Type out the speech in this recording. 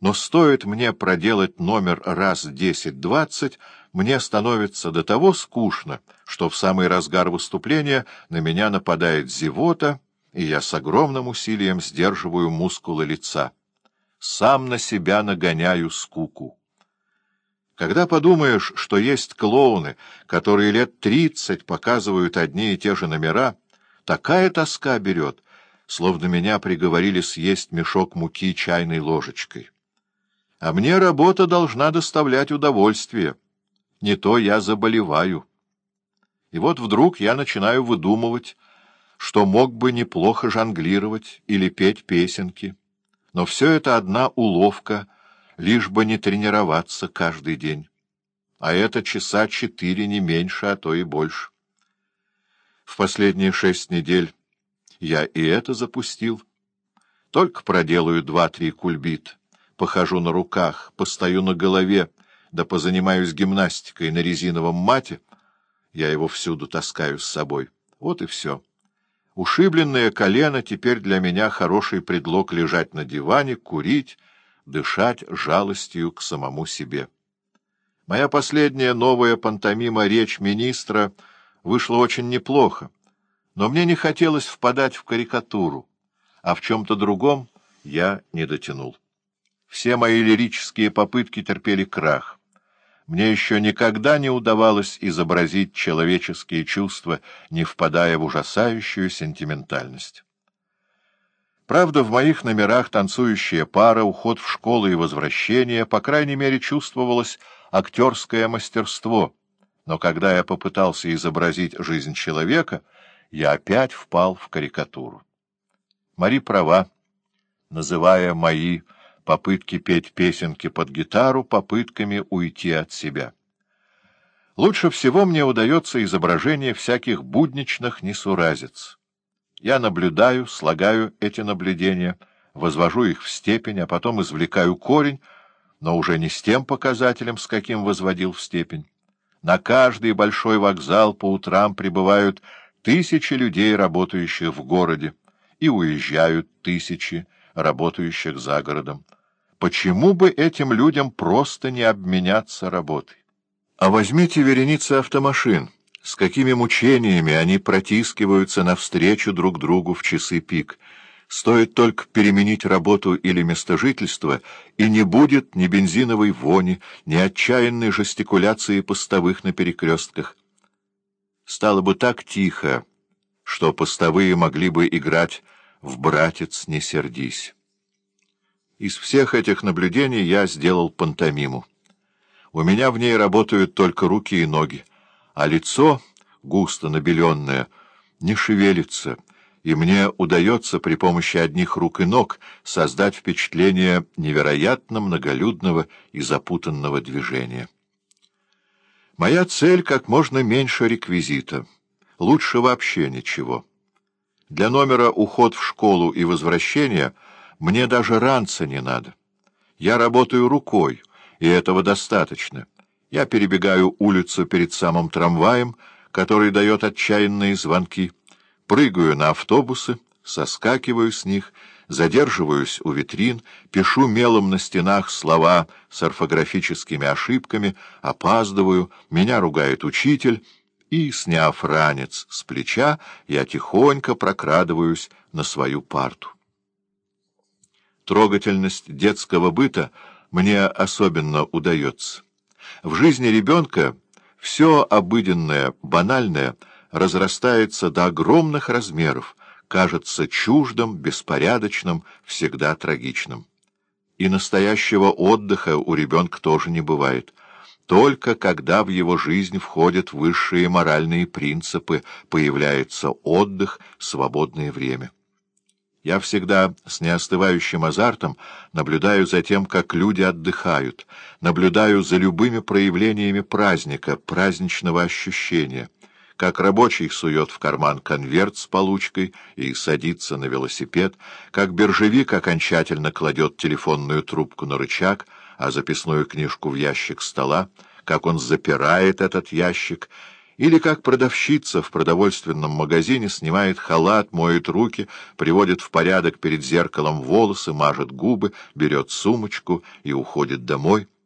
но стоит мне проделать номер раз десять-двадцать, мне становится до того скучно, что в самый разгар выступления на меня нападает зевота, и я с огромным усилием сдерживаю мускулы лица. Сам на себя нагоняю скуку. Когда подумаешь, что есть клоуны, которые лет тридцать показывают одни и те же номера, такая тоска берет, словно меня приговорили съесть мешок муки чайной ложечкой. А мне работа должна доставлять удовольствие. Не то я заболеваю. И вот вдруг я начинаю выдумывать, что мог бы неплохо жонглировать или петь песенки. Но все это одна уловка — лишь бы не тренироваться каждый день. А это часа четыре, не меньше, а то и больше. В последние шесть недель я и это запустил. Только проделаю два-три кульбит, похожу на руках, постою на голове, да позанимаюсь гимнастикой на резиновом мате, я его всюду таскаю с собой. Вот и все. Ушибленное колено теперь для меня хороший предлог лежать на диване, курить, дышать жалостью к самому себе. Моя последняя новая пантомима «Речь министра» вышла очень неплохо, но мне не хотелось впадать в карикатуру, а в чем-то другом я не дотянул. Все мои лирические попытки терпели крах. Мне еще никогда не удавалось изобразить человеческие чувства, не впадая в ужасающую сентиментальность. Правда, в моих номерах танцующая пара, уход в школу и возвращение, по крайней мере, чувствовалось актерское мастерство. Но когда я попытался изобразить жизнь человека, я опять впал в карикатуру. Мари права, называя мои попытки петь песенки под гитару попытками уйти от себя. Лучше всего мне удается изображение всяких будничных несуразиц. Я наблюдаю, слагаю эти наблюдения, возвожу их в степень, а потом извлекаю корень, но уже не с тем показателем, с каким возводил в степень. На каждый большой вокзал по утрам прибывают тысячи людей, работающих в городе, и уезжают тысячи, работающих за городом. Почему бы этим людям просто не обменяться работой? А возьмите вереницы автомашин — с какими мучениями они протискиваются навстречу друг другу в часы пик. Стоит только переменить работу или место жительства, и не будет ни бензиновой вони, ни отчаянной жестикуляции постовых на перекрестках. Стало бы так тихо, что постовые могли бы играть в «Братец, не сердись». Из всех этих наблюдений я сделал пантомиму. У меня в ней работают только руки и ноги а лицо, густо набеленное, не шевелится, и мне удается при помощи одних рук и ног создать впечатление невероятно многолюдного и запутанного движения. Моя цель — как можно меньше реквизита, лучше вообще ничего. Для номера «Уход в школу и возвращение» мне даже ранца не надо. Я работаю рукой, и этого достаточно. Я перебегаю улицу перед самым трамваем, который дает отчаянные звонки, прыгаю на автобусы, соскакиваю с них, задерживаюсь у витрин, пишу мелом на стенах слова с орфографическими ошибками, опаздываю, меня ругает учитель, и, сняв ранец с плеча, я тихонько прокрадываюсь на свою парту. Трогательность детского быта мне особенно удается. В жизни ребенка все обыденное, банальное разрастается до огромных размеров, кажется чуждым, беспорядочным, всегда трагичным. И настоящего отдыха у ребенка тоже не бывает. Только когда в его жизнь входят высшие моральные принципы, появляется отдых, свободное время. Я всегда с неостывающим азартом наблюдаю за тем, как люди отдыхают, наблюдаю за любыми проявлениями праздника, праздничного ощущения, как рабочий сует в карман конверт с получкой и садится на велосипед, как биржевик окончательно кладет телефонную трубку на рычаг, а записную книжку в ящик стола, как он запирает этот ящик Или как продавщица в продовольственном магазине снимает халат, моет руки, приводит в порядок перед зеркалом волосы, мажет губы, берет сумочку и уходит домой —